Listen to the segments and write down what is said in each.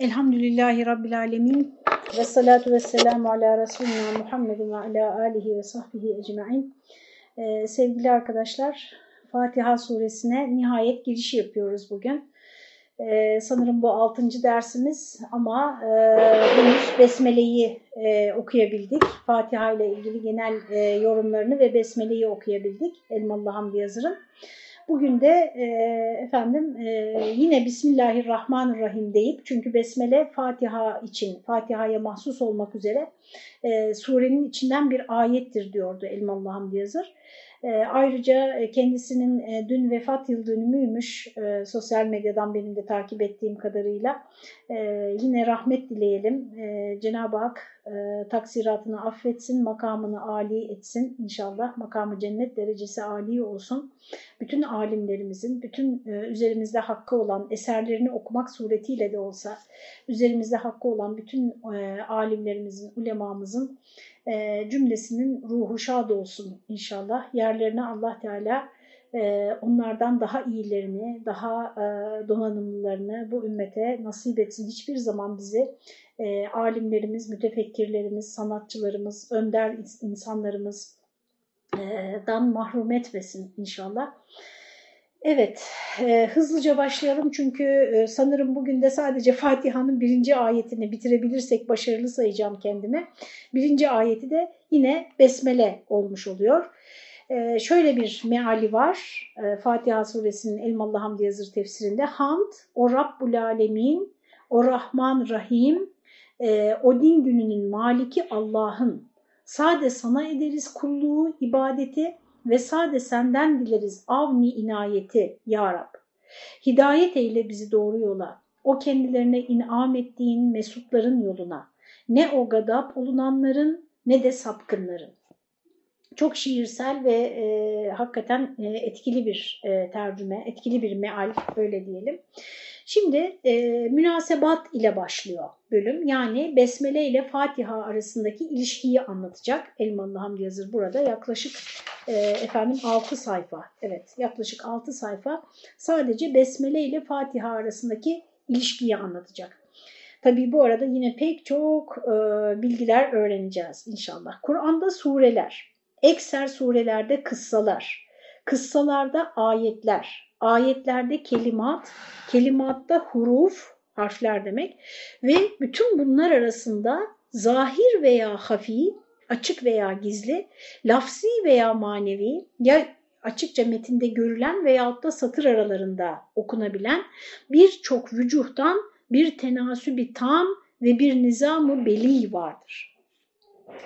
Elhamdülillahi Rabbil Alemin ve salatu ve selamu ala Resulina Muhammedin ve ala alihi ve sahbihi ecma'in. Ee, sevgili arkadaşlar, Fatiha suresine nihayet girişi yapıyoruz bugün. Ee, sanırım bu altıncı dersimiz ama e, henüz Besmele'yi e, okuyabildik. Fatiha ile ilgili genel e, yorumlarını ve Besmele'yi okuyabildik Elmalı Hamdi Yazır'ın. Bugün de e, efendim e, yine Bismillahirrahmanirrahim deyip çünkü Besmele Fatiha için, Fatiha'ya mahsus olmak üzere e, surenin içinden bir ayettir diyordu Elmalı Hamdi Yazır. E, ayrıca kendisinin e, dün vefat yıl dönümüymüş e, sosyal medyadan benim de takip ettiğim kadarıyla. E, yine rahmet dileyelim. E, Cenab-ı Hak e, taksiratını affetsin, makamını âli etsin inşallah. Makamı cennet derecesi âli olsun. Bütün alimlerimizin, bütün e, üzerimizde hakkı olan eserlerini okumak suretiyle de olsa, üzerimizde hakkı olan bütün e, alimlerimizin, ulemamızın e, cümlesinin ruhu şad olsun inşallah. Yerlerine Allah Teala e, onlardan daha iyilerini, daha e, donanımlılarını bu ümmete nasip etsin. Hiçbir zaman bizi e, alimlerimiz, mütefekkirlerimiz, sanatçılarımız, önder insanlarımız dan mahrum etmesin inşallah. Evet, e, hızlıca başlayalım çünkü e, sanırım bugün de sadece Fatiha'nın birinci ayetini bitirebilirsek başarılı sayacağım kendime. Birinci ayeti de yine Besmele olmuş oluyor. E, şöyle bir meali var e, Fatiha suresinin Elmalı Hamdi Yazır tefsirinde. Hamd, o Rabbul Alemin, o Rahman Rahim, e, o din gününün maliki Allah'ın. Sade sana ederiz kulluğu, ibadeti ve sade senden dileriz avni inayeti ya Rab. Hidayet eyle bizi doğru yola, o kendilerine inam ettiğin mesutların yoluna, ne o gadap olunanların ne de sapkınların. Çok şiirsel ve e, hakikaten e, etkili bir e, tercüme, etkili bir meal öyle diyelim. Şimdi e, münasebat ile başlıyor bölüm. Yani Besmele ile Fatiha arasındaki ilişkiyi anlatacak. Elmalı Hamdi Yazır burada yaklaşık e, efendim 6 sayfa. Evet yaklaşık 6 sayfa sadece Besmele ile Fatiha arasındaki ilişkiyi anlatacak. Tabii bu arada yine pek çok e, bilgiler öğreneceğiz inşallah. Kur'an'da sureler, ekser surelerde kıssalar, kıssalarda ayetler, ayetlerde kelimat, kelimatta huruf, harfler demek ve bütün bunlar arasında zahir veya hafi, açık veya gizli, lafzi veya manevi ya açıkça metinde görülen veyahut da satır aralarında okunabilen birçok vücuhtan bir tenasübi tam ve bir nizamı beli vardır.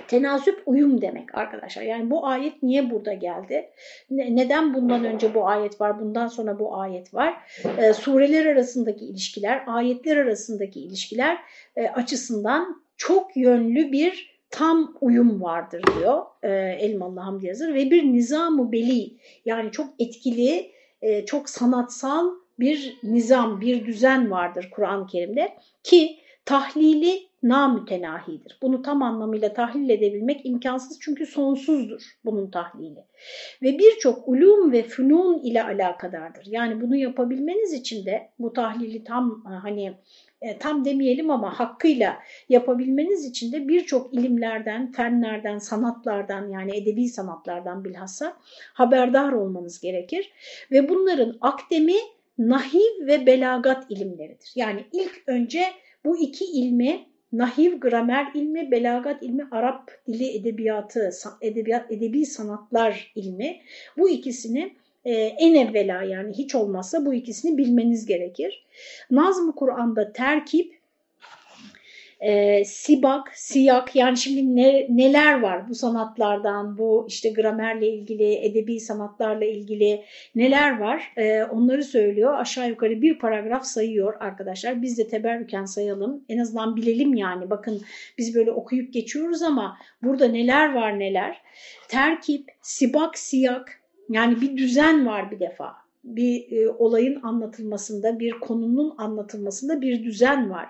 Tenasüp uyum demek arkadaşlar. Yani bu ayet niye burada geldi? neden bundan önce bu ayet var, bundan sonra bu ayet var? E, sureler arasındaki ilişkiler, ayetler arasındaki ilişkiler e, açısından çok yönlü bir tam uyum vardır diyor e, Elmalı Hamdi Yazır ve bir nizam-ı beli yani çok etkili, e, çok sanatsal bir nizam, bir düzen vardır Kur'an-ı Kerim'de ki tahlili namütenahidir. Bunu tam anlamıyla tahlil edebilmek imkansız çünkü sonsuzdur bunun tahlili. Ve birçok ulum ve fünun ile alakadardır. Yani bunu yapabilmeniz için de bu tahlili tam hani e, tam demeyelim ama hakkıyla yapabilmeniz için de birçok ilimlerden, fenlerden, sanatlardan yani edebi sanatlardan bilhassa haberdar olmanız gerekir. Ve bunların akdemi nahiv ve belagat ilimleridir. Yani ilk önce bu iki ilmi nahiv, gramer ilmi, belagat ilmi, Arap dili edebiyatı, edebiyat, edebi sanatlar ilmi bu ikisini e, en evvela yani hiç olmazsa bu ikisini bilmeniz gerekir. Nazm-ı Kur'an'da terkip e, sibak, siyak yani şimdi ne, neler var bu sanatlardan, bu işte gramerle ilgili, edebi sanatlarla ilgili neler var e, onları söylüyor. Aşağı yukarı bir paragraf sayıyor arkadaşlar. Biz de teberrüken sayalım. En azından bilelim yani. Bakın biz böyle okuyup geçiyoruz ama burada neler var neler. Terkip, sibak, siyak yani bir düzen var bir defa bir e, olayın anlatılmasında, bir konunun anlatılmasında bir düzen var.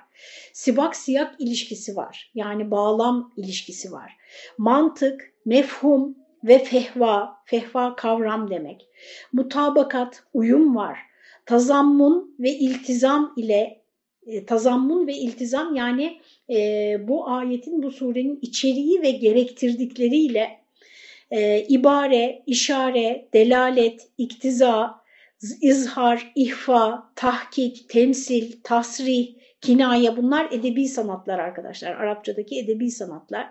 Sibak siyak ilişkisi var. Yani bağlam ilişkisi var. Mantık, mefhum ve fehva, fehva kavram demek. Mutabakat, uyum var. Tazammun ve iltizam ile e, tazammun ve iltizam yani e, bu ayetin, bu surenin içeriği ve gerektirdikleriyle e, ibare, işare, delalet, iktiza, izhar, ihfa, tahkik, temsil, tasrih, kinaya bunlar edebi sanatlar arkadaşlar. Arapçadaki edebi sanatlar.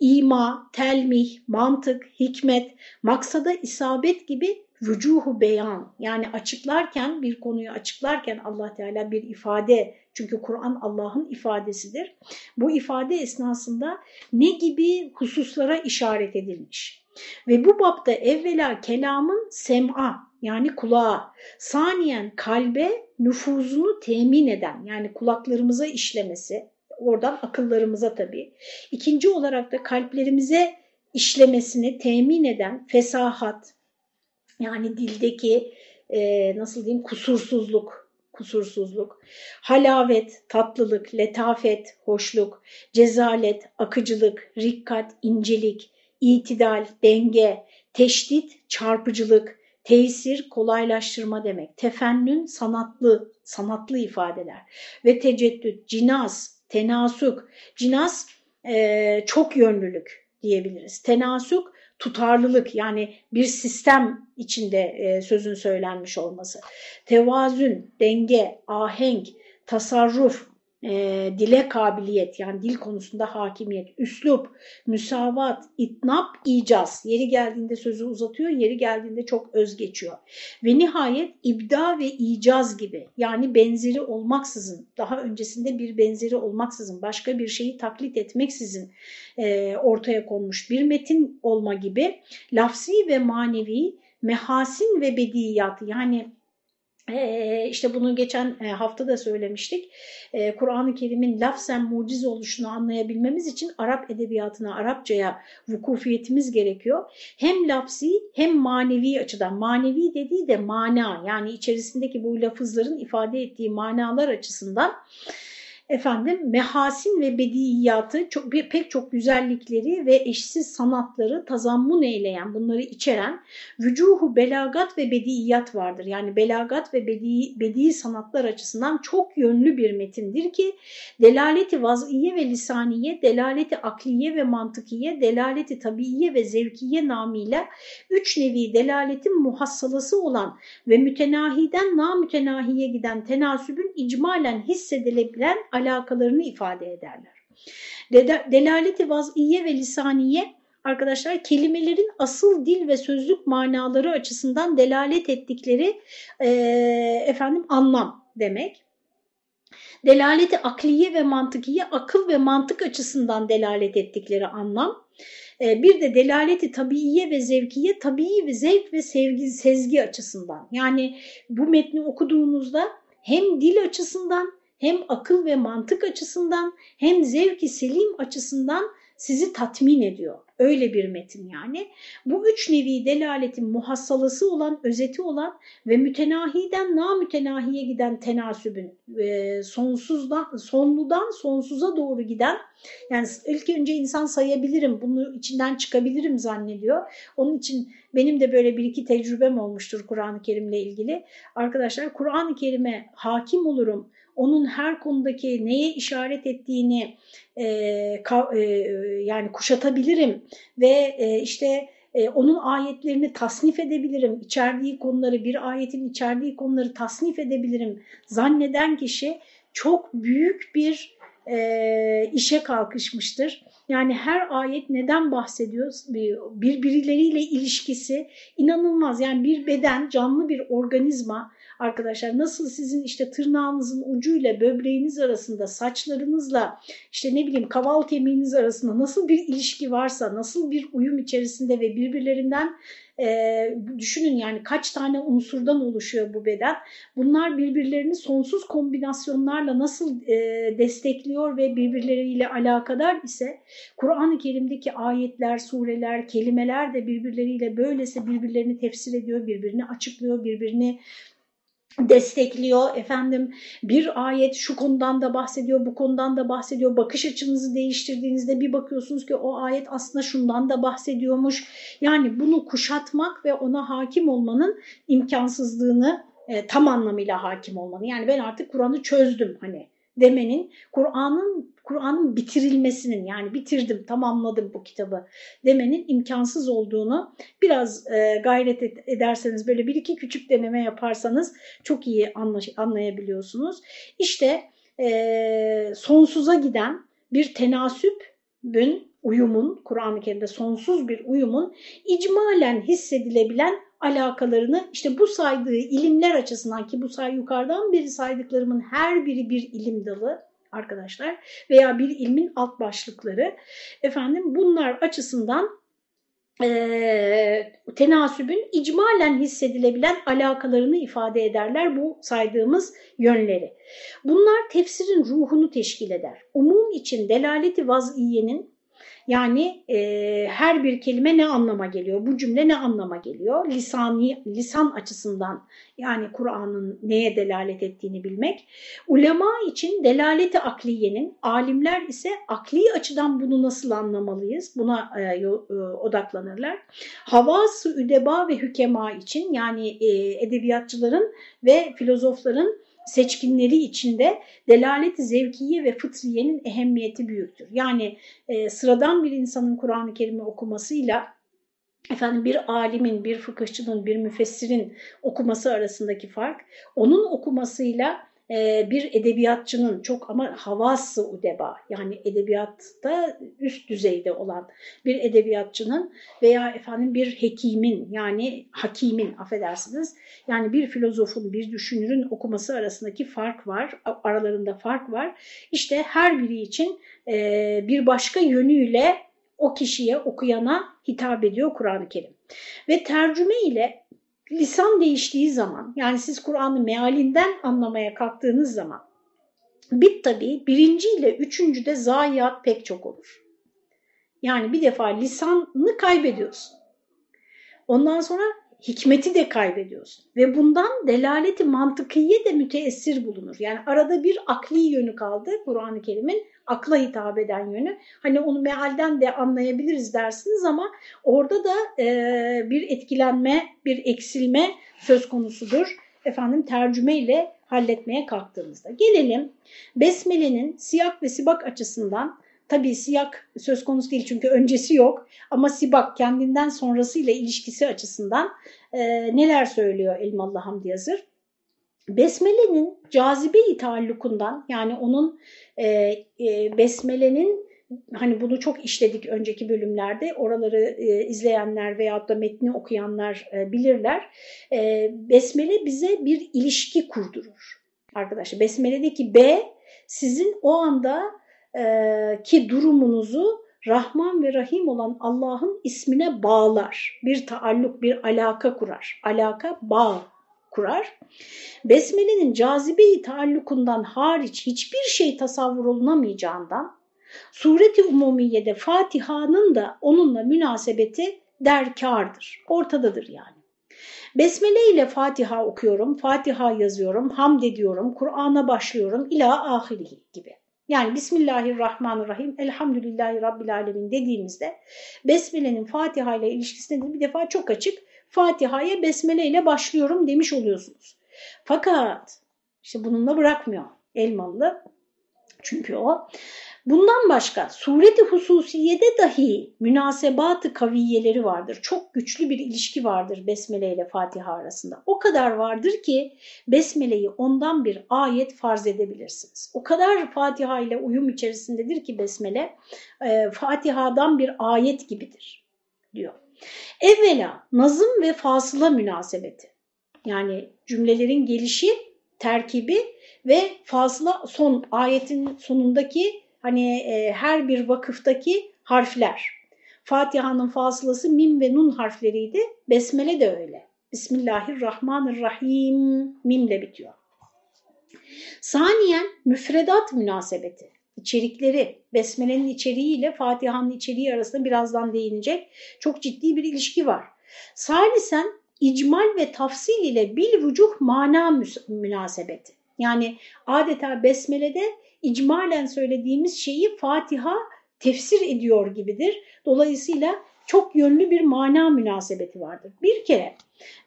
İma, telmih, mantık, hikmet, maksada isabet gibi vücuhu beyan yani açıklarken bir konuyu açıklarken Allah Teala bir ifade çünkü Kur'an Allah'ın ifadesidir. Bu ifade esnasında ne gibi hususlara işaret edilmiş? Ve bu bapta evvela kelamın sem'a yani kulağa, saniyen kalbe nüfuzunu temin eden yani kulaklarımıza işlemesi, oradan akıllarımıza tabii. İkinci olarak da kalplerimize işlemesini temin eden fesahat, yani dildeki e, nasıl diyeyim kusursuzluk, kusursuzluk, halavet, tatlılık, letafet, hoşluk, cezalet, akıcılık, rikkat, incelik, itidal, denge, teşdit, çarpıcılık, tesir, kolaylaştırma demek, tefennün, sanatlı, sanatlı ifadeler ve teceddüt, cinas, tenasuk, cinas e, çok yönlülük diyebiliriz. Tenasuk tutarlılık yani bir sistem içinde e, sözün söylenmiş olması. Tevazün, denge, ahenk, tasarruf, e, dile kabiliyet yani dil konusunda hakimiyet, üslup, müsavat, itnap, icaz. Yeri geldiğinde sözü uzatıyor, yeri geldiğinde çok öz geçiyor. Ve nihayet ibda ve icaz gibi yani benzeri olmaksızın, daha öncesinde bir benzeri olmaksızın, başka bir şeyi taklit etmeksizin e, ortaya konmuş bir metin olma gibi lafsi ve manevi, mehasin ve bediyat yani işte bunu geçen hafta da söylemiştik. Kur'an-ı Kerim'in lafzen muciz oluşunu anlayabilmemiz için Arap edebiyatına, Arapçaya vukufiyetimiz gerekiyor. Hem lafzi hem manevi açıdan. Manevi dediği de mana yani içerisindeki bu lafızların ifade ettiği manalar açısından efendim mehasin ve bediyatı çok, bir, pek çok güzellikleri ve eşsiz sanatları tazammun eyleyen, bunları içeren vücuhu belagat ve bediyat vardır. Yani belagat ve bedi, bedi sanatlar açısından çok yönlü bir metindir ki delaleti vaz'iye ve lisaniye, delaleti akliye ve mantıkiye, delaleti tabiiye ve zevkiye namıyla üç nevi delaletin muhassalası olan ve mütenahiden namütenahiye giden tenasübün icmalen hissedilebilen alakalarını ifade ederler. Delaleti vaz'iye ve lisaniye arkadaşlar kelimelerin asıl dil ve sözlük manaları açısından delalet ettikleri e, efendim anlam demek. Delaleti akliye ve mantıkiye akıl ve mantık açısından delalet ettikleri anlam. Bir de delaleti tabiiye ve zevkiye tabii ve zevk ve sevgi, sezgi açısından. Yani bu metni okuduğunuzda hem dil açısından hem akıl ve mantık açısından hem zevki selim açısından sizi tatmin ediyor. Öyle bir metin yani. Bu üç nevi delaletin muhassalası olan, özeti olan ve mütenahiden namütenahiye giden tenasübün e, sonsuzdan, sonludan sonsuza doğru giden yani ilk önce insan sayabilirim, bunu içinden çıkabilirim zannediyor. Onun için benim de böyle bir iki tecrübem olmuştur Kur'an-ı Kerim'le ilgili. Arkadaşlar Kur'an-ı Kerim'e hakim olurum, onun her konudaki neye işaret ettiğini e, ka, e, yani kuşatabilirim ve e, işte e, onun ayetlerini tasnif edebilirim, içerdiği konuları bir ayetin içerdiği konuları tasnif edebilirim zanneden kişi çok büyük bir e, işe kalkışmıştır. Yani her ayet neden bahsediyor? Birbirleriyle ilişkisi inanılmaz. Yani bir beden, canlı bir organizma arkadaşlar nasıl sizin işte tırnağınızın ucuyla böbreğiniz arasında saçlarınızla işte ne bileyim kaval kemiğiniz arasında nasıl bir ilişki varsa nasıl bir uyum içerisinde ve birbirlerinden e, düşünün yani kaç tane unsurdan oluşuyor bu beden. Bunlar birbirlerini sonsuz kombinasyonlarla nasıl e, destekliyor ve birbirleriyle alakadar ise Kur'an-ı Kerim'deki ayetler, sureler, kelimeler de birbirleriyle böylese birbirlerini tefsir ediyor, birbirini açıklıyor, birbirini destekliyor. Efendim bir ayet şu konudan da bahsediyor, bu konudan da bahsediyor. Bakış açınızı değiştirdiğinizde bir bakıyorsunuz ki o ayet aslında şundan da bahsediyormuş. Yani bunu kuşatmak ve ona hakim olmanın imkansızlığını e, tam anlamıyla hakim olmanın. Yani ben artık Kur'an'ı çözdüm hani demenin Kur'an'ın Kur'an'ın bitirilmesinin yani bitirdim, tamamladım bu kitabı demenin imkansız olduğunu biraz e, gayret ederseniz böyle bir iki küçük deneme yaparsanız çok iyi anlayabiliyorsunuz. İşte e, sonsuza giden bir tenasübün, uyumun, Kur'an-ı Kerim'de sonsuz bir uyumun icmalen hissedilebilen alakalarını işte bu saydığı ilimler açısından ki bu say yukarıdan beri saydıklarımın her biri bir ilim dalı arkadaşlar veya bir ilmin alt başlıkları efendim bunlar açısından e, tenasübün icmalen hissedilebilen alakalarını ifade ederler bu saydığımız yönleri. Bunlar tefsirin ruhunu teşkil eder. Umum için delaleti vaz'iyenin yani e, her bir kelime ne anlama geliyor, bu cümle ne anlama geliyor? Lisani, lisan açısından yani Kur'an'ın neye delalet ettiğini bilmek. Ulema için delaleti akliyenin, alimler ise akli açıdan bunu nasıl anlamalıyız? Buna e, e, odaklanırlar. Havası, üdeba ve hükema için yani e, edebiyatçıların ve filozofların seçkinleri içinde delalet-i zevkiye ve fıtriyenin ehemmiyeti büyüktür. Yani e, sıradan bir insanın Kur'an-ı Kerim'i okumasıyla efendim bir alimin, bir fıkıhçının, bir müfessirin okuması arasındaki fark, onun okumasıyla bir edebiyatçının çok ama havası udeba yani edebiyatta üst düzeyde olan bir edebiyatçının veya efendim bir hekimin yani hakimin affedersiniz yani bir filozofun bir düşünürün okuması arasındaki fark var aralarında fark var. İşte her biri için e, bir başka yönüyle o kişiye okuyana hitap ediyor Kur'an-ı Kerim. Ve tercüme ile lisan değiştiği zaman yani siz Kur'an'ı mealinden anlamaya kalktığınız zaman bit tabi birinci ile üçüncü de zayiat pek çok olur. Yani bir defa lisanını kaybediyorsun. Ondan sonra hikmeti de kaybediyorsun. Ve bundan delaleti mantıkiye de müteessir bulunur. Yani arada bir akli yönü kaldı Kur'an-ı Kerim'in akla hitap eden yönü. Hani onu mealden de anlayabiliriz dersiniz ama orada da e, bir etkilenme, bir eksilme söz konusudur. Efendim tercüme ile halletmeye kalktığımızda. Gelelim Besmele'nin siyak ve sibak açısından Tabii siyak söz konusu değil çünkü öncesi yok ama Sibak kendinden sonrasıyla ilişkisi açısından e, neler söylüyor Elmalı Hamdi Yazır? Besmele'nin cazibe-i taallukundan yani onun e, e, Besmele'nin hani bunu çok işledik önceki bölümlerde oraları e, izleyenler veyahut da metni okuyanlar e, bilirler. E, Besmele bize bir ilişki kurdurur arkadaşlar. Besmele'deki B sizin o anda ki durumunuzu Rahman ve Rahim olan Allah'ın ismine bağlar. Bir taalluk, bir alaka kurar. Alaka, bağ kurar. Besmele'nin cazibeyi taallukundan hariç hiçbir şey tasavvur olunamayacağından sureti umumiyede Fatiha'nın da onunla münasebeti derkardır. Ortadadır yani. Besmele ile Fatiha okuyorum, Fatiha yazıyorum, hamd ediyorum, Kur'an'a başlıyorum ila ahirihi gibi. Yani Bismillahirrahmanirrahim, Elhamdülillahi Rabbil Alemin dediğimizde Besmele'nin Fatiha ile ilişkisinde bir defa çok açık Fatiha'ya Besmele ile başlıyorum demiş oluyorsunuz. Fakat işte bununla bırakmıyor Elmalı. Çünkü o Bundan başka sureti hususiyede dahi münasebatı kaviyeleri vardır. Çok güçlü bir ilişki vardır Besmele ile Fatiha arasında. O kadar vardır ki Besmele'yi ondan bir ayet farz edebilirsiniz. O kadar Fatiha ile uyum içerisindedir ki Besmele e, Fatiha'dan bir ayet gibidir diyor. Evvela nazım ve fasıla münasebeti. Yani cümlelerin gelişi, terkibi ve fasıla son ayetin sonundaki hani e, her bir vakıftaki harfler. Fatiha'nın fasılası mim ve nun harfleriydi. Besmele de öyle. Bismillahirrahmanirrahim mimle bitiyor. Saniyen müfredat münasebeti. İçerikleri, Besmele'nin içeriği ile Fatiha'nın içeriği arasında birazdan değinecek çok ciddi bir ilişki var. Salisen icmal ve tafsil ile bil vucuh mana münasebeti. Yani adeta Besmele'de icmalen söylediğimiz şeyi Fatiha tefsir ediyor gibidir. Dolayısıyla çok yönlü bir mana münasebeti vardır. Bir kere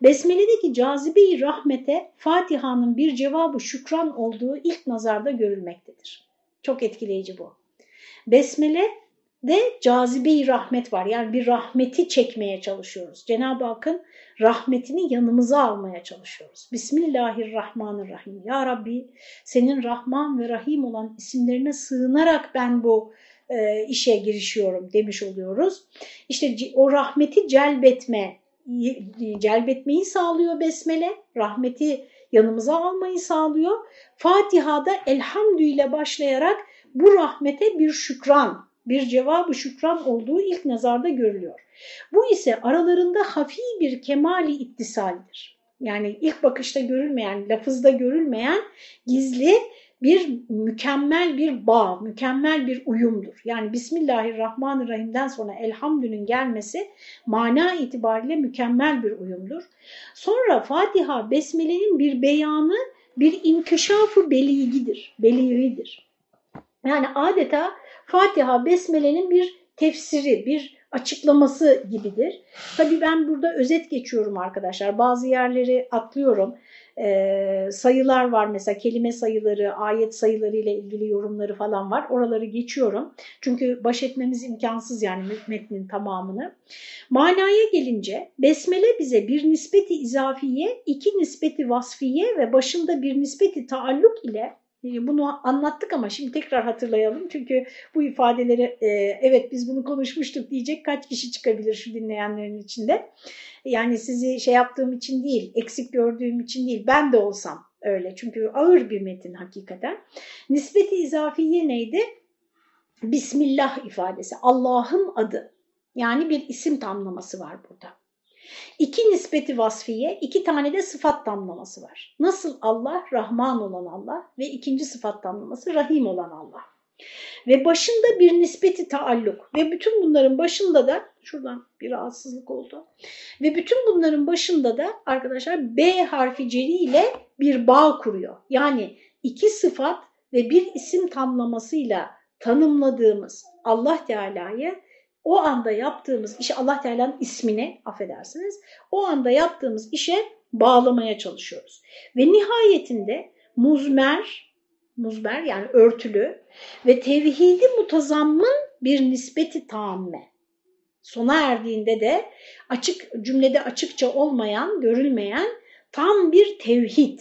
Besmele'deki cazibe-i rahmete Fatiha'nın bir cevabı şükran olduğu ilk nazarda görülmektedir. Çok etkileyici bu. Besmele de cazibe-i rahmet var. Yani bir rahmeti çekmeye çalışıyoruz. Cenab-ı Hakk'ın rahmetini yanımıza almaya çalışıyoruz. Bismillahirrahmanirrahim. Ya Rabbi senin Rahman ve Rahim olan isimlerine sığınarak ben bu e, işe girişiyorum demiş oluyoruz. İşte o rahmeti celbetme, celbetmeyi sağlıyor Besmele. Rahmeti yanımıza almayı sağlıyor. Fatiha'da elhamdü ile başlayarak bu rahmete bir şükran, bir cevabı şükran olduğu ilk nazarda görülüyor. Bu ise aralarında hafi bir kemali ittisaldir. Yani ilk bakışta görülmeyen, lafızda görülmeyen gizli bir mükemmel bir bağ, mükemmel bir uyumdur. Yani Bismillahirrahmanirrahim'den sonra elhamdünün gelmesi mana itibariyle mükemmel bir uyumdur. Sonra Fatiha Besmele'nin bir beyanı, bir inkişafı beligidir, beliridir. Yani adeta Fatiha Besmele'nin bir tefsiri, bir açıklaması gibidir. Tabii ben burada özet geçiyorum arkadaşlar. Bazı yerleri atlıyorum. Ee, sayılar var mesela kelime sayıları, ayet sayıları ile ilgili yorumları falan var. Oraları geçiyorum. Çünkü baş etmemiz imkansız yani metnin tamamını. Manaya gelince besmele bize bir nispeti izafiye, iki nispeti vasfiye ve başında bir nispeti taalluk ile bunu anlattık ama şimdi tekrar hatırlayalım. Çünkü bu ifadeleri e, evet biz bunu konuşmuştuk diyecek kaç kişi çıkabilir şu dinleyenlerin içinde. Yani sizi şey yaptığım için değil, eksik gördüğüm için değil, ben de olsam öyle. Çünkü ağır bir metin hakikaten. Nispeti izafiye neydi? Bismillah ifadesi, Allah'ın adı. Yani bir isim tamlaması var burada. İki nispeti vasfiye, iki tane de sıfat damlaması var. Nasıl Allah, Rahman olan Allah ve ikinci sıfat damlaması Rahim olan Allah. Ve başında bir nispeti taalluk ve bütün bunların başında da, şuradan bir rahatsızlık oldu. Ve bütün bunların başında da arkadaşlar B harfi celi ile bir bağ kuruyor. Yani iki sıfat ve bir isim tamlamasıyla tanımladığımız Allah Teala'yı o anda yaptığımız işi Allah Teala'nın ismine affedersiniz o anda yaptığımız işe bağlamaya çalışıyoruz. Ve nihayetinde muzmer, muzmer yani örtülü ve tevhidi mutazammın bir nispeti tamme. Sona erdiğinde de açık cümlede açıkça olmayan, görülmeyen tam bir tevhid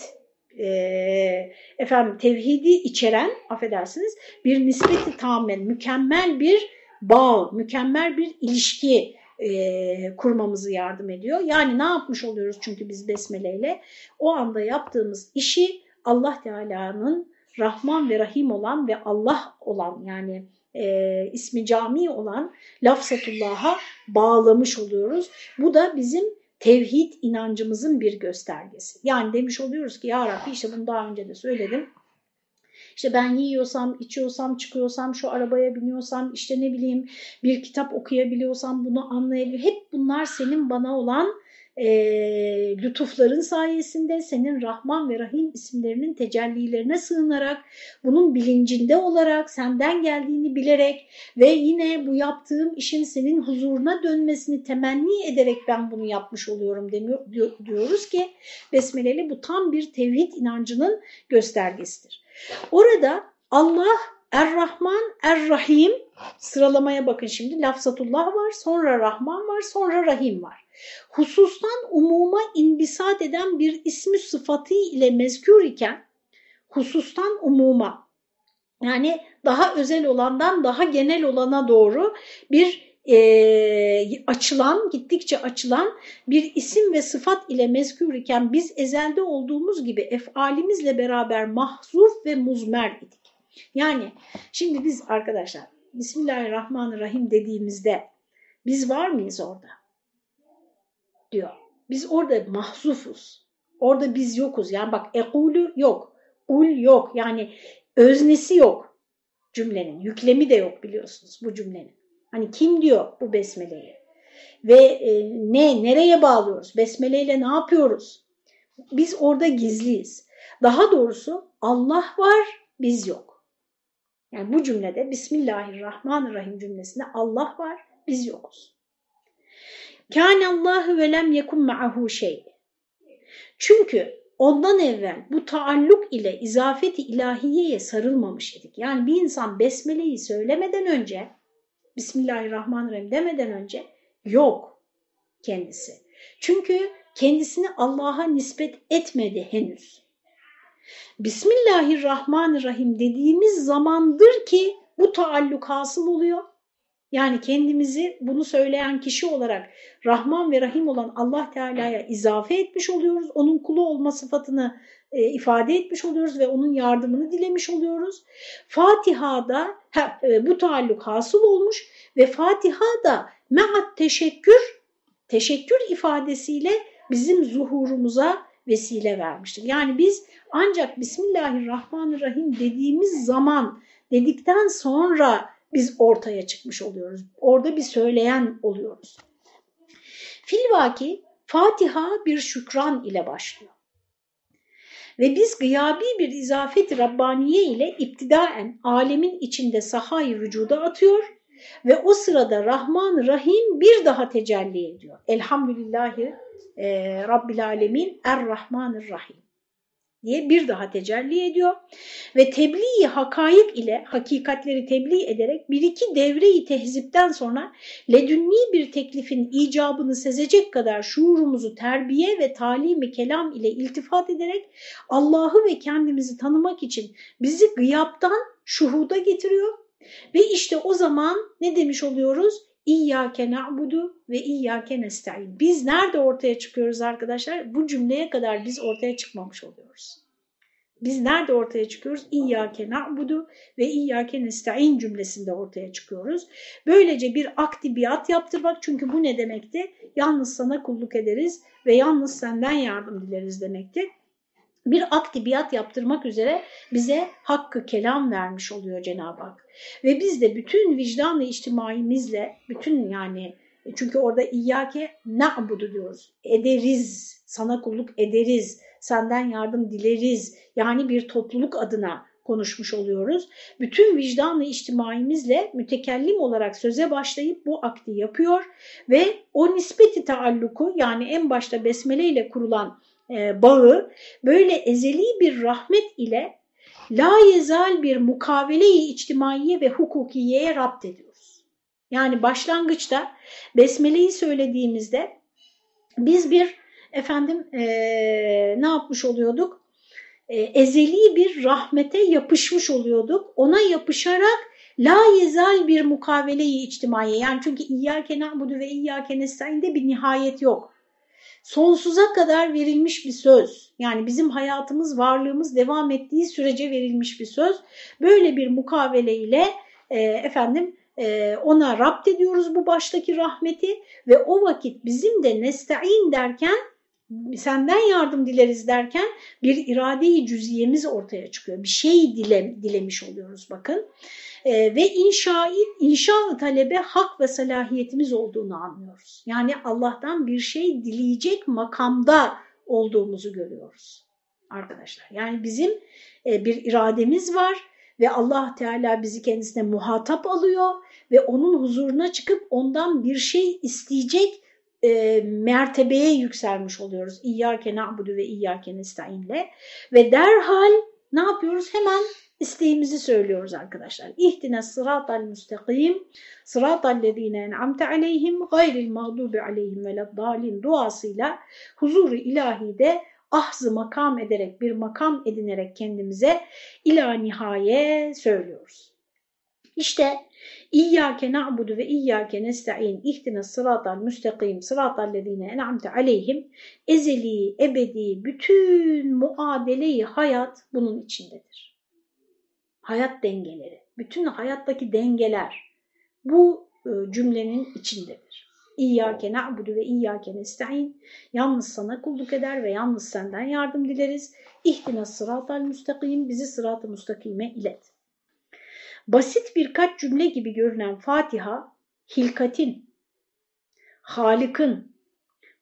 e, efendim tevhidi içeren affedersiniz bir nispeti tamamen mükemmel bir bağ, mükemmel bir ilişki e, kurmamızı yardım ediyor. Yani ne yapmış oluyoruz çünkü biz besmeleyle? O anda yaptığımız işi Allah Teala'nın Rahman ve Rahim olan ve Allah olan yani e, ismi cami olan lafzatullah'a bağlamış oluyoruz. Bu da bizim tevhid inancımızın bir göstergesi. Yani demiş oluyoruz ki ya Rabbi işte bunu daha önce de söyledim işte ben yiyorsam, içiyorsam, çıkıyorsam, şu arabaya biniyorsam, işte ne bileyim bir kitap okuyabiliyorsam bunu anlayabiliyorum. Hep bunlar senin bana olan e, lütufların sayesinde senin Rahman ve Rahim isimlerinin tecellilerine sığınarak, bunun bilincinde olarak, senden geldiğini bilerek ve yine bu yaptığım işin senin huzuruna dönmesini temenni ederek ben bunu yapmış oluyorum demiyor, diyoruz ki Besmeleli bu tam bir tevhid inancının göstergesidir. Orada Allah Er-Rahman, Er-Rahim sıralamaya bakın şimdi. Lafzatullah var, sonra Rahman var, sonra Rahim var. Husustan umuma inbisat eden bir ismi sıfatı ile mezkür iken husustan umuma yani daha özel olandan daha genel olana doğru bir e, açılan, gittikçe açılan bir isim ve sıfat ile mezkür iken biz ezelde olduğumuz gibi efalimizle beraber mahzuf ve muzmer idik. Yani şimdi biz arkadaşlar Bismillahirrahmanirrahim dediğimizde biz var mıyız orada? Diyor. Biz orada mahzufuz. Orada biz yokuz. Yani bak ekulü yok. Ul yok. Yani öznesi yok cümlenin. Yüklemi de yok biliyorsunuz bu cümlenin. Hani kim diyor bu besmeleyi? Ve e, ne, nereye bağlıyoruz? Besmeleyle ne yapıyoruz? Biz orada gizliyiz. Daha doğrusu Allah var, biz yok. Yani bu cümlede Bismillahirrahmanirrahim cümlesinde Allah var, biz yokuz. Kâne Allahu ve lem yekun ma'ahu şey. Çünkü ondan evvel bu taalluk ile izafeti ilahiyeye sarılmamış idik. Yani bir insan besmeleyi söylemeden önce, Bismillahirrahmanirrahim demeden önce yok kendisi. Çünkü kendisini Allah'a nispet etmedi henüz. Bismillahirrahmanirrahim dediğimiz zamandır ki bu taalluk hasıl oluyor. Yani kendimizi bunu söyleyen kişi olarak Rahman ve Rahim olan Allah Teala'ya izafe etmiş oluyoruz. Onun kulu olma sıfatını e, ifade etmiş oluyoruz ve onun yardımını dilemiş oluyoruz. Fatiha'da he, e, bu taalluk hasıl olmuş ve Fatiha'da me'at teşekkür, teşekkür ifadesiyle bizim zuhurumuza vesile vermiştir. Yani biz ancak Bismillahirrahmanirrahim dediğimiz zaman dedikten sonra biz ortaya çıkmış oluyoruz. Orada bir söyleyen oluyoruz. Filvaki Fatiha bir şükran ile başlıyor. Ve biz gıyabi bir izafet Rabbaniye ile iptidaen alemin içinde sahayı vücuda atıyor ve o sırada Rahman Rahim bir daha tecelli ediyor. Elhamdülillahi e, Rabbil Alemin Er-Rahmanir-Rahim diye bir daha tecelli ediyor. Ve tebliğ hakayık ile hakikatleri tebliğ ederek bir iki devreyi tehzipten sonra ledünni bir teklifin icabını sezecek kadar şuurumuzu terbiye ve talimi kelam ile iltifat ederek Allah'ı ve kendimizi tanımak için bizi gıyaptan şuhuda getiriyor. Ve işte o zaman ne demiş oluyoruz? İyyâke na'budu ve iyyâke nesta'in. Biz nerede ortaya çıkıyoruz arkadaşlar? Bu cümleye kadar biz ortaya çıkmamış oluyoruz. Biz nerede ortaya çıkıyoruz? İyyâke na'budu ve iyyâke nesta'in cümlesinde ortaya çıkıyoruz. Böylece bir aktibiyat yaptırmak çünkü bu ne demekti? Yalnız sana kulluk ederiz ve yalnız senden yardım dileriz demekti bir aktibiyat yaptırmak üzere bize hakkı kelam vermiş oluyor Cenab-ı Hak. Ve biz de bütün vicdanla içtimaimizle, bütün yani çünkü orada İyyâke na'budu diyoruz. Ederiz, sana kulluk ederiz, senden yardım dileriz. Yani bir topluluk adına konuşmuş oluyoruz. Bütün vicdanla içtimaimizle mütekellim olarak söze başlayıp bu akti yapıyor ve o nispeti taalluku yani en başta besmele ile kurulan e, bağı böyle ezeli bir rahmet ile la bir mukavele-i içtimaiye ve hukukiyeye rapt ediyoruz. Yani başlangıçta besmeleyi söylediğimizde biz bir efendim e, ne yapmış oluyorduk? E, ezeli bir rahmete yapışmış oluyorduk. Ona yapışarak la bir mukavele-i içtimaiye yani çünkü İyyâke na'budu ve İyyâke nestaîn'de bir nihayet yok sonsuza kadar verilmiş bir söz. Yani bizim hayatımız, varlığımız devam ettiği sürece verilmiş bir söz. Böyle bir mukavele ile e, efendim e, ona rapt ediyoruz bu baştaki rahmeti ve o vakit bizim de nesta'in derken senden yardım dileriz derken bir irade-i cüziyemiz ortaya çıkıyor. Bir şey dile, dilemiş oluyoruz bakın. E, ve inşa, inşa talebe hak ve salahiyetimiz olduğunu anlıyoruz. Yani Allah'tan bir şey dileyecek makamda olduğumuzu görüyoruz arkadaşlar. Yani bizim e, bir irademiz var ve Allah Teala bizi kendisine muhatap alıyor ve onun huzuruna çıkıp ondan bir şey isteyecek e, mertebeye yükselmiş oluyoruz. İyyâke na'budu ve iyyâke nesta'inle ve derhal ne yapıyoruz? Hemen isteğimizi söylüyoruz arkadaşlar. İhtine sıratal müstakim, sıratal lezine en'amte aleyhim, gayril mağdubi aleyhim ve leddalin duasıyla huzuru ilahide ahzı makam ederek, bir makam edinerek kendimize ila nihaye söylüyoruz. İşte İyyâke na'budu ve iyyâke nesta'in ihtine sıratal müstakim sıratal lezine en'amte aleyhim ezeli, ebedi, bütün muadeleyi hayat bunun içindedir hayat dengeleri, bütün hayattaki dengeler bu e, cümlenin içindedir. İyyâke na'budu ve iyyâke nesta'in. Yalnız sana kulluk eder ve yalnız senden yardım dileriz. İhtina sıratal müstakim. Bizi sırat-ı müstakime ilet. Basit birkaç cümle gibi görünen Fatiha, hilkatin, halikın,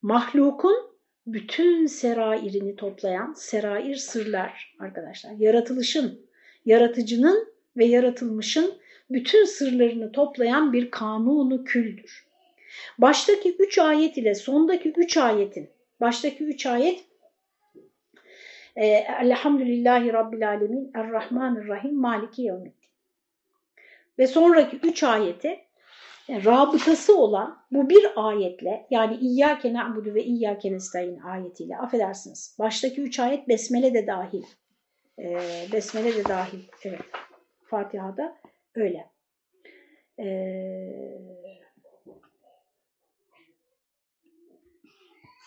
mahlukun bütün serairini toplayan serair sırlar arkadaşlar. Yaratılışın, yaratıcının ve yaratılmışın bütün sırlarını toplayan bir kanunu küldür. Baştaki üç ayet ile sondaki üç ayetin, baştaki üç ayet e, Elhamdülillahi Rabbil Alemin, Errahmanirrahim, Maliki Yevmiddin. Ve sonraki üç ayeti yani rabıtası olan bu bir ayetle yani İyyâke na'budu ve İyyâke nestaîn ayetiyle affedersiniz. Baştaki üç ayet Besmele de dahil. Ee, besmele de dahil. Evet. Fatiha'da öyle. Ee,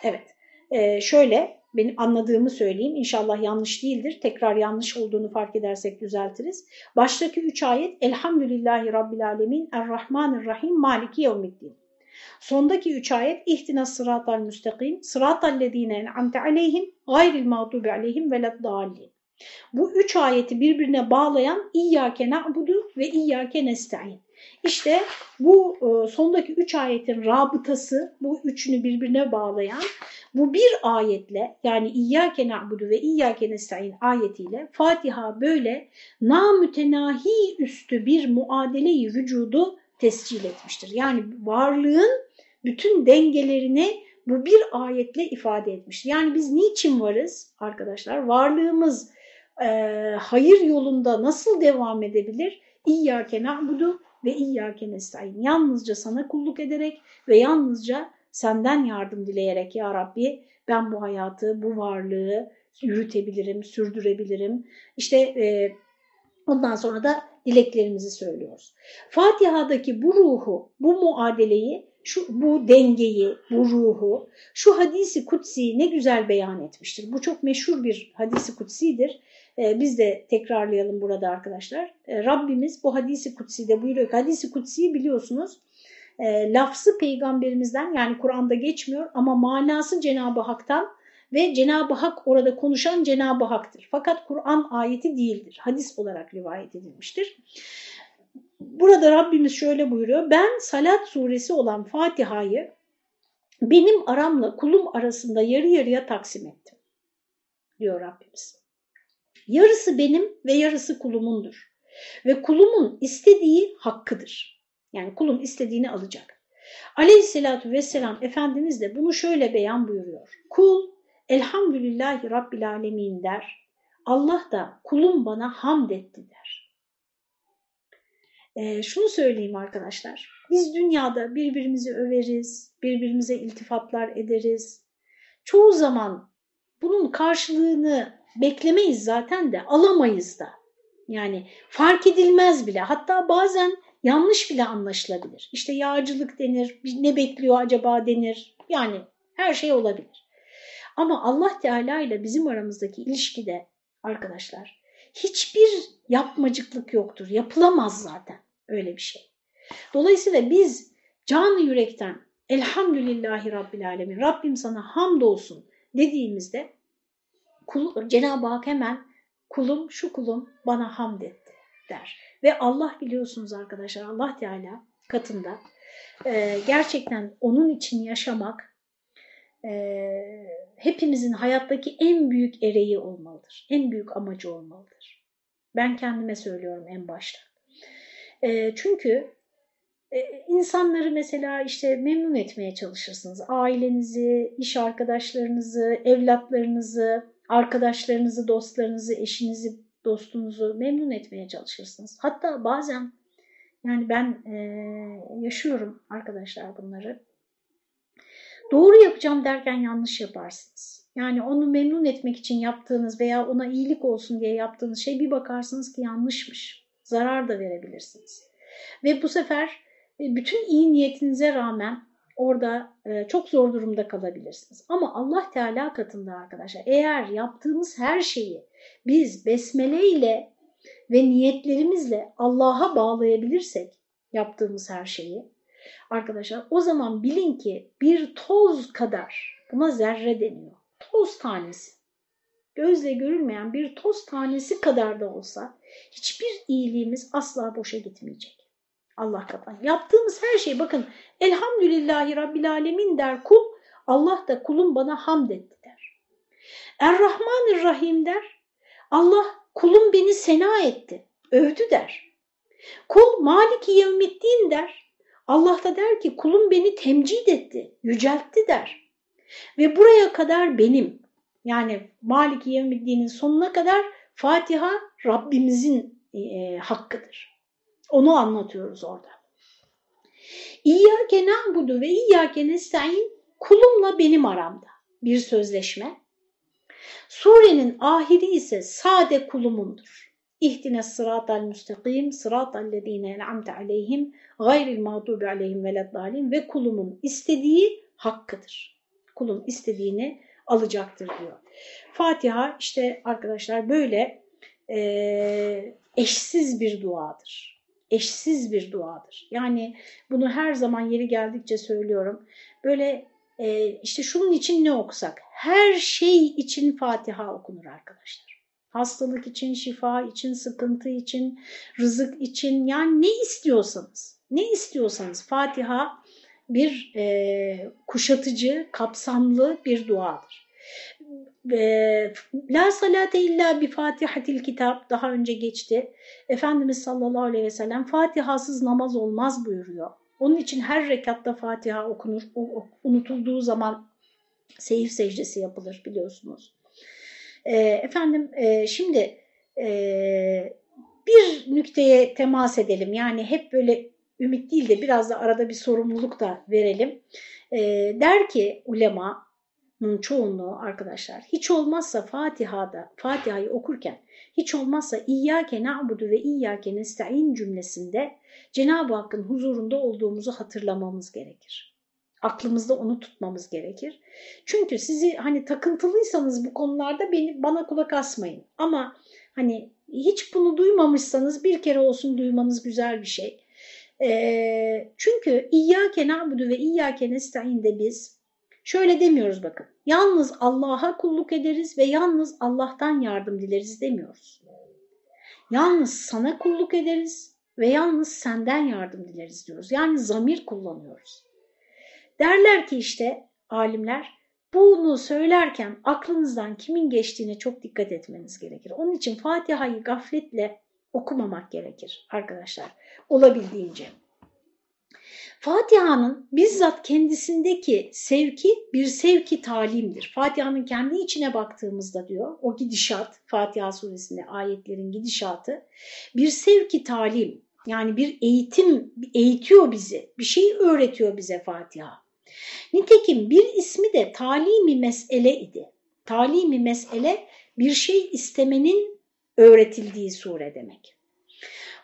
evet. Ee, şöyle benim anladığımı söyleyeyim. İnşallah yanlış değildir. Tekrar yanlış olduğunu fark edersek düzeltiriz. Baştaki üç ayet Elhamdülillahi Rabbil Alemin Errahmanirrahim Maliki Yevmiddin. Sondaki üç ayet İhtina sıratal müstakim sıratallezine en'amte aleyhim gayril mağdubi aleyhim veleddallin. Bu üç ayeti birbirine bağlayan İyyâke na'budu ve İyyâke nesta'in. İşte bu e, sondaki üç ayetin rabıtası, bu üçünü birbirine bağlayan bu bir ayetle yani İyyâke na'budu ve İyyâke nesta'in ayetiyle Fatiha böyle namütenahi üstü bir muadele-i vücudu tescil etmiştir. Yani varlığın bütün dengelerini bu bir ayetle ifade etmiştir. Yani biz niçin varız arkadaşlar? Varlığımız e, hayır yolunda nasıl devam edebilir? İyyâke na'budu ve İyyâke nesta'in. Yalnızca sana kulluk ederek ve yalnızca senden yardım dileyerek ya Rabbi ben bu hayatı, bu varlığı yürütebilirim, sürdürebilirim. İşte e, ondan sonra da dileklerimizi söylüyoruz. Fatiha'daki bu ruhu, bu muadeleyi, şu, bu dengeyi, bu ruhu, şu hadisi kutsi ne güzel beyan etmiştir. Bu çok meşhur bir hadisi kutsidir. Ee, biz de tekrarlayalım burada arkadaşlar. Ee, Rabbimiz bu hadisi kutsi'de buyuruyor ki hadisi kutsiyi biliyorsunuz e, lafzı peygamberimizden yani Kur'an'da geçmiyor ama manası Cenab-ı Hak'tan ve Cenab-ı Hak orada konuşan Cenab-ı Hak'tır. Fakat Kur'an ayeti değildir. Hadis olarak rivayet edilmiştir. Burada Rabbimiz şöyle buyuruyor. Ben Salat suresi olan Fatiha'yı benim aramla kulum arasında yarı yarıya taksim ettim. Diyor Rabbimiz. Yarısı benim ve yarısı kulumundur. Ve kulumun istediği hakkıdır. Yani kulum istediğini alacak. Aleyhissalatü vesselam Efendimiz de bunu şöyle beyan buyuruyor. Kul elhamdülillahi rabbil alemin der. Allah da kulum bana hamd etti der. E, şunu söyleyeyim arkadaşlar. Biz dünyada birbirimizi överiz, birbirimize iltifatlar ederiz. Çoğu zaman bunun karşılığını beklemeyiz zaten de alamayız da. Yani fark edilmez bile. Hatta bazen yanlış bile anlaşılabilir. İşte yağcılık denir, ne bekliyor acaba denir. Yani her şey olabilir. Ama Allah Teala ile bizim aramızdaki ilişkide arkadaşlar hiçbir yapmacıklık yoktur. Yapılamaz zaten öyle bir şey. Dolayısıyla biz canı yürekten Elhamdülillahi Rabbil Alemin, Rabbim sana hamdolsun dediğimizde Cenab-ı Hak hemen kulum şu kulum bana hamd etti der. Ve Allah biliyorsunuz arkadaşlar Allah Teala katında e, gerçekten onun için yaşamak e, hepimizin hayattaki en büyük ereği olmalıdır. En büyük amacı olmalıdır. Ben kendime söylüyorum en başta. E, çünkü e, insanları mesela işte memnun etmeye çalışırsınız. Ailenizi, iş arkadaşlarınızı, evlatlarınızı, arkadaşlarınızı, dostlarınızı, eşinizi, dostunuzu memnun etmeye çalışırsınız. Hatta bazen yani ben e, yaşıyorum arkadaşlar bunları. Doğru yapacağım derken yanlış yaparsınız. Yani onu memnun etmek için yaptığınız veya ona iyilik olsun diye yaptığınız şey bir bakarsınız ki yanlışmış. Zarar da verebilirsiniz. Ve bu sefer e, bütün iyi niyetinize rağmen orada e, çok zor durumda kalabilirsiniz. Ama Allah Teala katında arkadaşlar eğer yaptığımız her şeyi biz besmele ile ve niyetlerimizle Allah'a bağlayabilirsek yaptığımız her şeyi arkadaşlar o zaman bilin ki bir toz kadar buna zerre deniyor. Toz tanesi. Gözle görülmeyen bir toz tanesi kadar da olsa hiçbir iyiliğimiz asla boşa gitmeyecek. Allah katına. Yaptığımız her şey bakın elhamdülillahi rabbil alemin der kul Allah da kulum bana hamd etti der. Errahmanirrahim der Allah kulum beni sena etti, övdü der. Kul maliki yevmiddin der. Allah da der ki kulum beni temcid etti, yüceltti der. Ve buraya kadar benim yani Maliki Yevmiddin'in sonuna kadar Fatiha Rabbimizin e, hakkıdır. Onu anlatıyoruz orada. İyyâke na'budu ve iyyâke nesta'in kulumla benim aramda bir sözleşme. Surenin ahiri ise sade kulumundur. İhtine sıratal müstakim, sıratal lezine en'amte aleyhim, gayril mağdubi aleyhim veleddalin ve kulumun istediği hakkıdır. Kulun istediğini alacaktır diyor. Fatiha işte arkadaşlar böyle e, eşsiz bir duadır. Eşsiz bir duadır. Yani bunu her zaman yeri geldikçe söylüyorum. Böyle e, işte şunun için ne okusak? Her şey için Fatiha okunur arkadaşlar. Hastalık için, şifa için, sıkıntı için, rızık için yani ne istiyorsanız, ne istiyorsanız Fatiha bir e, kuşatıcı, kapsamlı bir duadır. La salate illa bi fatihatil kitap daha önce geçti. Efendimiz sallallahu aleyhi ve sellem Fatihasız namaz olmaz buyuruyor. Onun için her rekatta Fatiha okunur. Unutulduğu zaman seyif secdesi yapılır biliyorsunuz. E, efendim e, şimdi e, bir nükteye temas edelim. Yani hep böyle ümit değil de biraz da arada bir sorumluluk da verelim. E, der ki ulemanın çoğunluğu arkadaşlar hiç olmazsa Fatiha'da Fatiha'yı okurken hiç olmazsa İyyâke na'budu ve İyyâke nesta'in cümlesinde Cenab-ı Hakk'ın huzurunda olduğumuzu hatırlamamız gerekir. Aklımızda onu tutmamız gerekir. Çünkü sizi hani takıntılıysanız bu konularda beni, bana kulak asmayın. Ama hani hiç bunu duymamışsanız bir kere olsun duymanız güzel bir şey. E, çünkü İyyâke na'budu ve İyyâke nesta'inde biz şöyle demiyoruz bakın. Yalnız Allah'a kulluk ederiz ve yalnız Allah'tan yardım dileriz demiyoruz. Yalnız sana kulluk ederiz ve yalnız senden yardım dileriz diyoruz. Yani zamir kullanıyoruz. Derler ki işte alimler bunu söylerken aklınızdan kimin geçtiğine çok dikkat etmeniz gerekir. Onun için Fatiha'yı gafletle okumamak gerekir arkadaşlar olabildiğince. Fatiha'nın bizzat kendisindeki sevki bir sevki talimdir. Fatiha'nın kendi içine baktığımızda diyor o gidişat Fatiha suresinde ayetlerin gidişatı bir sevki talim yani bir eğitim eğitiyor bizi bir şey öğretiyor bize Fatiha. Nitekim bir ismi de talimi mesele idi. Talimi mesele bir şey istemenin öğretildiği sure demek.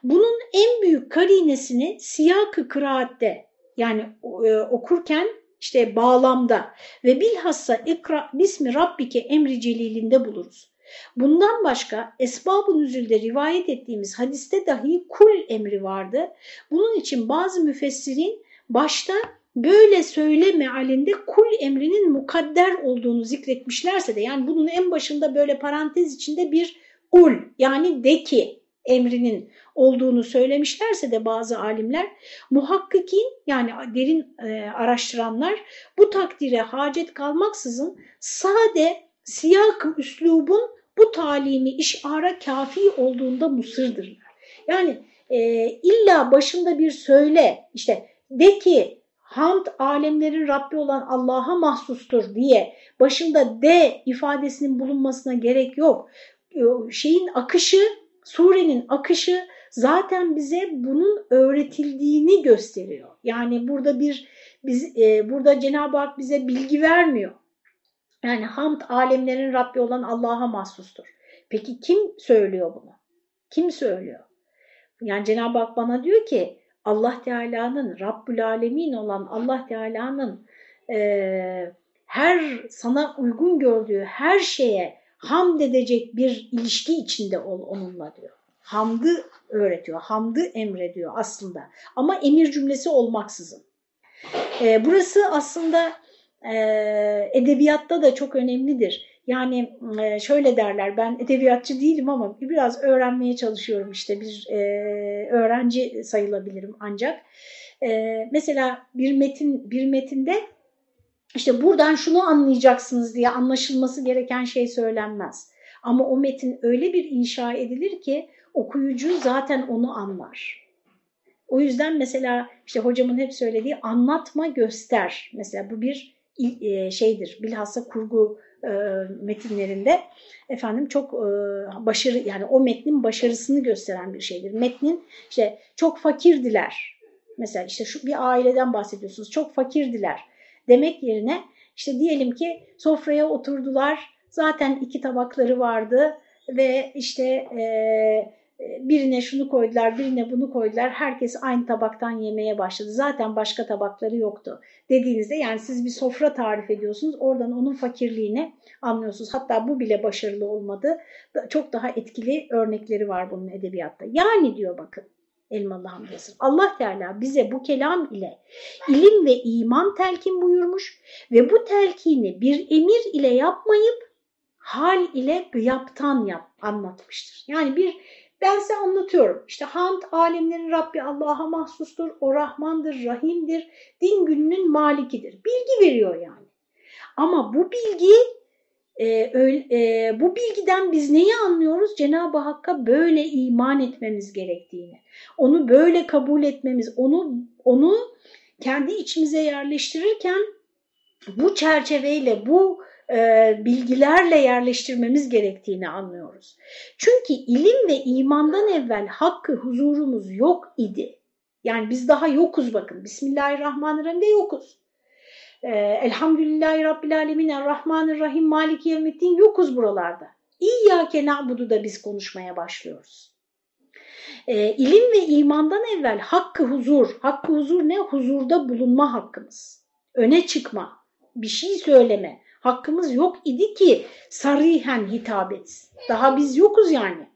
Bunun en büyük karinesini siyakı kıraatte yani e, okurken işte bağlamda ve bilhassa ikra bismi rabbike emri celilinde buluruz. Bundan başka esbab-ı nüzülde rivayet ettiğimiz hadiste dahi kul emri vardı. Bunun için bazı müfessirin başta böyle söyle mealinde kul emrinin mukadder olduğunu zikretmişlerse de yani bunun en başında böyle parantez içinde bir kul yani de ki emrinin olduğunu söylemişlerse de bazı alimler muhakkikin yani derin e, araştıranlar bu takdire hacet kalmaksızın sade siyak üslubun bu talimi işara kafi olduğunda musırdırlar. Yani e, illa başında bir söyle işte de ki hamd alemlerin Rabbi olan Allah'a mahsustur diye başında de ifadesinin bulunmasına gerek yok. Şeyin akışı, surenin akışı zaten bize bunun öğretildiğini gösteriyor. Yani burada bir biz e, burada Cenab-ı Hak bize bilgi vermiyor. Yani hamd alemlerin Rabbi olan Allah'a mahsustur. Peki kim söylüyor bunu? Kim söylüyor? Yani Cenab-ı Hak bana diyor ki Allah Teala'nın Rabbül Alemin olan Allah Teala'nın e, her sana uygun gördüğü her şeye hamd edecek bir ilişki içinde ol onunla diyor. Hamdı öğretiyor, hamdı emrediyor aslında ama emir cümlesi olmaksızın. E, burası aslında e, edebiyatta da çok önemlidir. Yani e, şöyle derler ben edebiyatçı değilim ama biraz öğrenmeye çalışıyorum işte bir e, öğrenci sayılabilirim ancak. E, mesela bir metin bir metinde işte buradan şunu anlayacaksınız diye anlaşılması gereken şey söylenmez. Ama o metin öyle bir inşa edilir ki okuyucu zaten onu anlar. O yüzden mesela işte hocamın hep söylediği anlatma göster. Mesela bu bir şeydir bilhassa kurgu e, metinlerinde efendim çok e, başarı yani o metnin başarısını gösteren bir şeydir. Metnin işte çok fakirdiler. Mesela işte şu bir aileden bahsediyorsunuz. Çok fakirdiler demek yerine işte diyelim ki sofraya oturdular. Zaten iki tabakları vardı ve işte e, birine şunu koydular, birine bunu koydular. Herkes aynı tabaktan yemeye başladı. Zaten başka tabakları yoktu dediğinizde yani siz bir sofra tarif ediyorsunuz. Oradan onun fakirliğini anlıyorsunuz. Hatta bu bile başarılı olmadı. Çok daha etkili örnekleri var bunun edebiyatta. Yani diyor bakın Elmalı Hamdi Yasır. Allah Teala bize bu kelam ile ilim ve iman telkin buyurmuş ve bu telkini bir emir ile yapmayıp hal ile gıyaptan yap, anlatmıştır. Yani bir ben size anlatıyorum. İşte hamd alemlerin Rabbi Allah'a mahsustur. O Rahmandır, Rahim'dir. Din gününün malikidir. Bilgi veriyor yani. Ama bu bilgi e, öyle, e, bu bilgiden biz neyi anlıyoruz? Cenab-ı Hakk'a böyle iman etmemiz gerektiğini. Onu böyle kabul etmemiz, onu onu kendi içimize yerleştirirken bu çerçeveyle, bu e, bilgilerle yerleştirmemiz gerektiğini anlıyoruz. Çünkü ilim ve imandan evvel hakkı huzurumuz yok idi. Yani biz daha yokuz bakın. Bismillahirrahmanirrahim'de yokuz. E, Elhamdülillahi Rabbil Alemin, Errahmanirrahim, Maliki Yevmiddin yokuz buralarda. İyyâke na'budu da biz konuşmaya başlıyoruz. E, ilim ve imandan evvel hakkı huzur, hakkı huzur ne? Huzurda bulunma hakkımız. Öne çıkma, bir şey söyleme, hakkımız yok idi ki sarihen hitap etsin. Daha biz yokuz yani.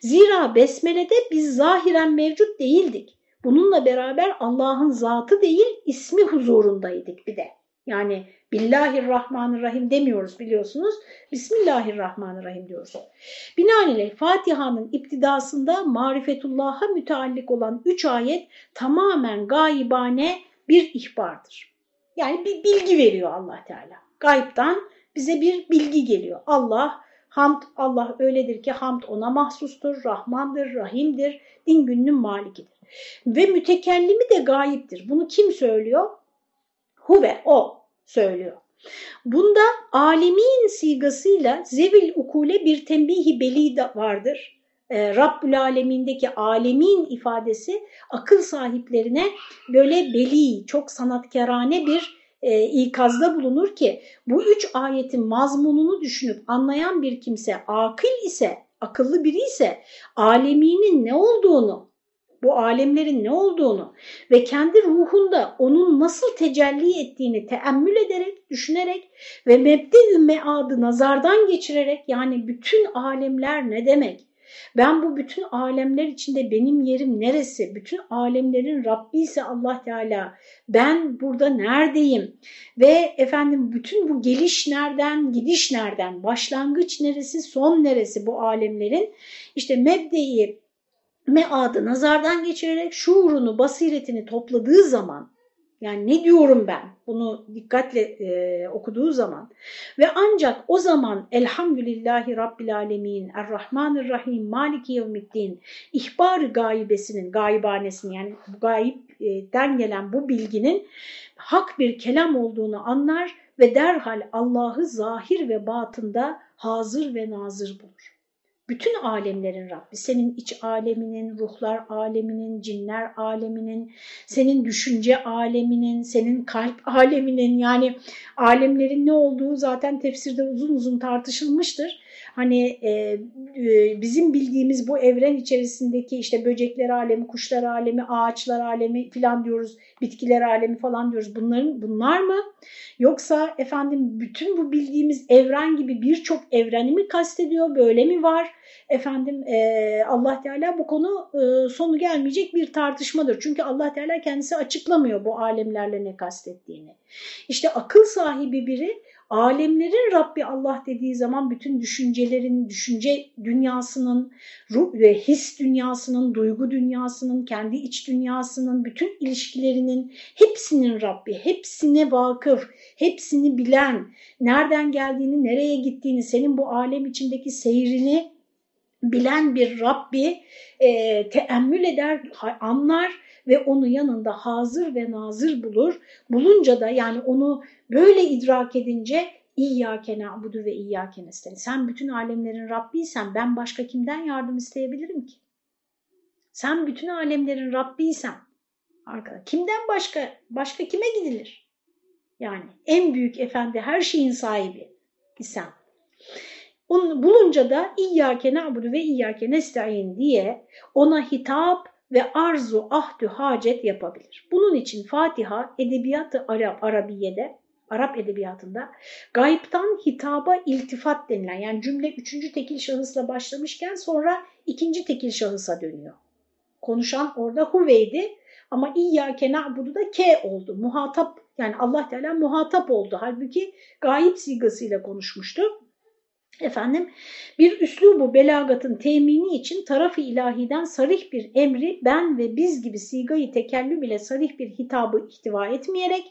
Zira besmelede biz zahiren mevcut değildik. Bununla beraber Allah'ın zatı değil ismi huzurundaydık bir de. Yani Billahirrahmanirrahim demiyoruz biliyorsunuz. Bismillahirrahmanirrahim diyoruz. Binaenaleyh Fatiha'nın iptidasında marifetullah'a müteallik olan üç ayet tamamen gaibane bir ihbardır. Yani bir bilgi veriyor allah Teala. Gayiptan bize bir bilgi geliyor. Allah, hamd, Allah öyledir ki hamd ona mahsustur, Rahmandır, Rahim'dir, din gününün malikidir. Ve mütekellimi de gayiptir. Bunu kim söylüyor? Huve, o söylüyor. Bunda alemin sigasıyla zevil ukule bir tembihi beli vardır. E, Rabbül Alemin'deki alemin ifadesi akıl sahiplerine böyle beli, çok sanatkarane bir e, ikazda bulunur ki bu üç ayetin mazmununu düşünüp anlayan bir kimse akıl ise, akıllı biri ise aleminin ne olduğunu, bu alemlerin ne olduğunu ve kendi ruhunda onun nasıl tecelli ettiğini teemmül ederek, düşünerek ve mebde-ü meadı nazardan geçirerek yani bütün alemler ne demek? Ben bu bütün alemler içinde benim yerim neresi? Bütün alemlerin Rabbi ise Allah Teala. Ben burada neredeyim? Ve efendim bütün bu geliş nereden, gidiş nereden? Başlangıç neresi, son neresi bu alemlerin? İşte mebdeyi meadı nazardan geçirerek şuurunu, basiretini topladığı zaman yani ne diyorum ben? Bunu dikkatle e, okuduğu zaman. Ve ancak o zaman Elhamdülillahi Rabbil Alemin Errahmanirrahim Maliki Yevmiddin ihbar gaibesinin gaybanesinin yani gayipten gelen bu bilginin hak bir kelam olduğunu anlar ve derhal Allah'ı zahir ve batında hazır ve nazır bulur bütün alemlerin Rabbi, senin iç aleminin, ruhlar aleminin, cinler aleminin, senin düşünce aleminin, senin kalp aleminin. Yani alemlerin ne olduğu zaten tefsirde uzun uzun tartışılmıştır hani e, e, bizim bildiğimiz bu evren içerisindeki işte böcekler alemi, kuşlar alemi, ağaçlar alemi filan diyoruz, bitkiler alemi falan diyoruz. Bunların bunlar mı? Yoksa efendim bütün bu bildiğimiz evren gibi birçok evreni mi kastediyor? Böyle mi var? Efendim e, Allah Teala bu konu e, sonu gelmeyecek bir tartışmadır. Çünkü Allah Teala kendisi açıklamıyor bu alemlerle ne kastettiğini. İşte akıl sahibi biri alemlerin Rabbi Allah dediği zaman bütün düşüncelerin, düşünce dünyasının, ruh ve his dünyasının, duygu dünyasının, kendi iç dünyasının, bütün ilişkilerinin hepsinin Rabbi, hepsine vakıf, hepsini bilen, nereden geldiğini, nereye gittiğini, senin bu alem içindeki seyrini bilen bir Rabbi e, teemmül eder, anlar ve onu yanında hazır ve nazır bulur. Bulunca da yani onu böyle idrak edince İyyâke na'budu ve iyyâke nestaîn. Sen bütün alemlerin Rabbiysen ben başka kimden yardım isteyebilirim ki? Sen bütün alemlerin Rabbiysen arkadaş kimden başka başka kime gidilir? Yani en büyük efendi her şeyin sahibi isen. Onu bulunca da İyyâke na'budu ve iyyâke nestaîn diye ona hitap ve arzu ahdü hacet yapabilir. Bunun için Fatiha edebiyatı Arap, Arabiye'de Arap edebiyatında gayiptan hitaba iltifat denilen yani cümle üçüncü tekil şahısla başlamışken sonra ikinci tekil şahısa dönüyor. Konuşan orada huveydi ama İyyâke na'budu da ke oldu. Muhatap yani Allah Teala muhatap oldu. Halbuki gayip sigasıyla konuşmuştu. Efendim bir üslubu belagatın temini için tarafı ilahiden sarih bir emri ben ve biz gibi sigayı tekellüm ile sarih bir hitabı ihtiva etmeyerek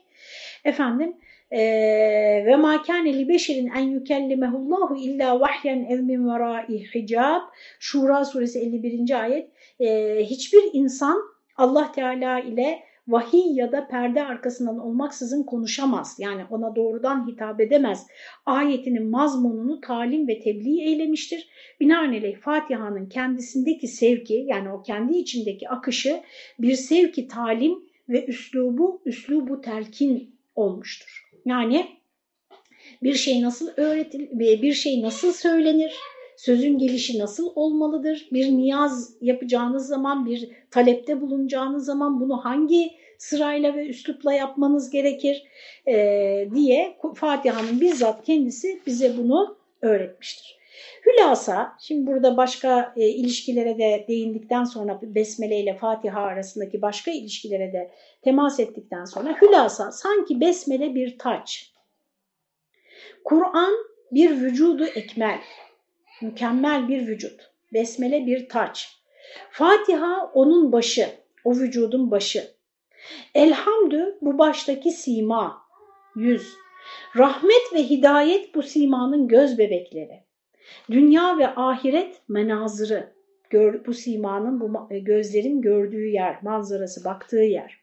efendim ve ma kâne li beşerin en yükellimehullahu illa vahyen ev min verai hicab Şura suresi 51. ayet e, hiçbir insan Allah Teala ile vahiy ya da perde arkasından olmaksızın konuşamaz. Yani ona doğrudan hitap edemez. Ayetinin mazmununu talim ve tebliğ eylemiştir. Binaenaleyh Fatiha'nın kendisindeki sevki yani o kendi içindeki akışı bir sevki talim ve üslubu, üslubu telkin olmuştur. Yani bir şey nasıl öğretil, bir şey nasıl söylenir, sözün gelişi nasıl olmalıdır, bir niyaz yapacağınız zaman, bir talepte bulunacağınız zaman bunu hangi sırayla ve üslupla yapmanız gerekir e, diye Fatiha'nın bizzat kendisi bize bunu öğretmiştir. Hülasa, şimdi burada başka e, ilişkilere de değindikten sonra Besmele ile Fatiha arasındaki başka ilişkilere de temas ettikten sonra hülasa sanki Besmele bir taç. Kur'an bir vücudu ekmel, mükemmel bir vücut. Besmele bir taç. Fatiha onun başı, o vücudun başı. Elhamdü bu baştaki sima, yüz. Rahmet ve hidayet bu simanın göz bebekleri. Dünya ve ahiret menazırı, gör, bu simanın, bu gözlerin gördüğü yer, manzarası, baktığı yer.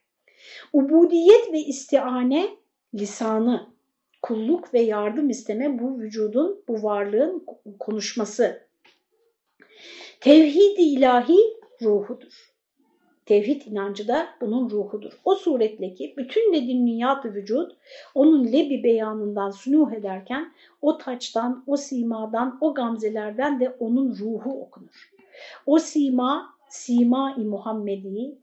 Ubudiyet ve istiane lisanı, kulluk ve yardım isteme bu vücudun, bu varlığın konuşması. Tevhid-i ilahi ruhudur. Tevhid inancı da bunun ruhudur. O suretteki bütün ledünniyat vücut onun lebi beyanından sunuh ederken o taçtan, o simadan, o gamzelerden de onun ruhu okunur. O sima, sima-i Muhammedi,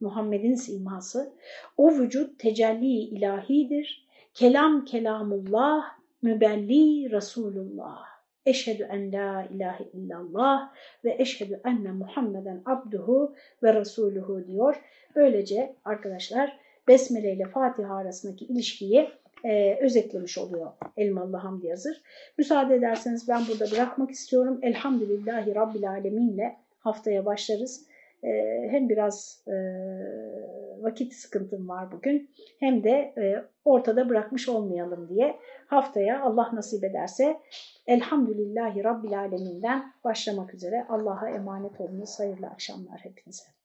Muhammed'in siması, o vücut tecelli ilahidir. Kelam kelamullah, mübelli Resulullah. Eşhedü en la ilahe illallah ve eşhedü enne Muhammeden abduhu ve resuluhu diyor. Böylece arkadaşlar Besmele ile Fatiha arasındaki ilişkiyi e, özetlemiş oluyor Elmalı Hamdi Yazır. Müsaade ederseniz ben burada bırakmak istiyorum. Elhamdülillahi Rabbil Alemin'le haftaya başlarız. E, hem biraz e, vakit sıkıntım var bugün hem de e, ortada bırakmış olmayalım diye haftaya Allah nasip ederse Elhamdülillahi Rabbil Aleminden başlamak üzere Allah'a emanet olunuz. Hayırlı akşamlar hepinize.